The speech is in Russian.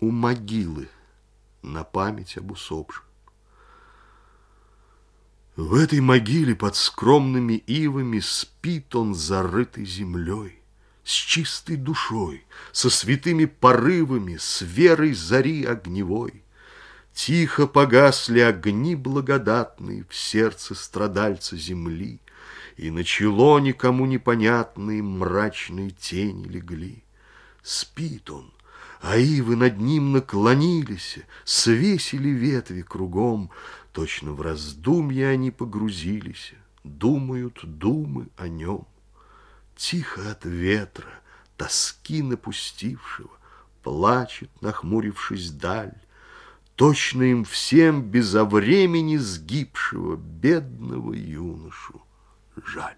у могилы на память об усопшем. В этой могиле под скромными ивами спит он зарытой землей, с чистой душой, со святыми порывами, с верой зари огневой. Тихо погасли огни благодатные в сердце страдальца земли, и на чело никому непонятные мрачные тени легли. Спит он, а ивы над ним наклонились, свесили ветви кругом, точно в раздумье они погрузились, думают думы о нем. Тихо от ветра, тоски напустившего, плачет, нахмурившись даль, точно им всем безо времени сгибшего бедного юношу жаль.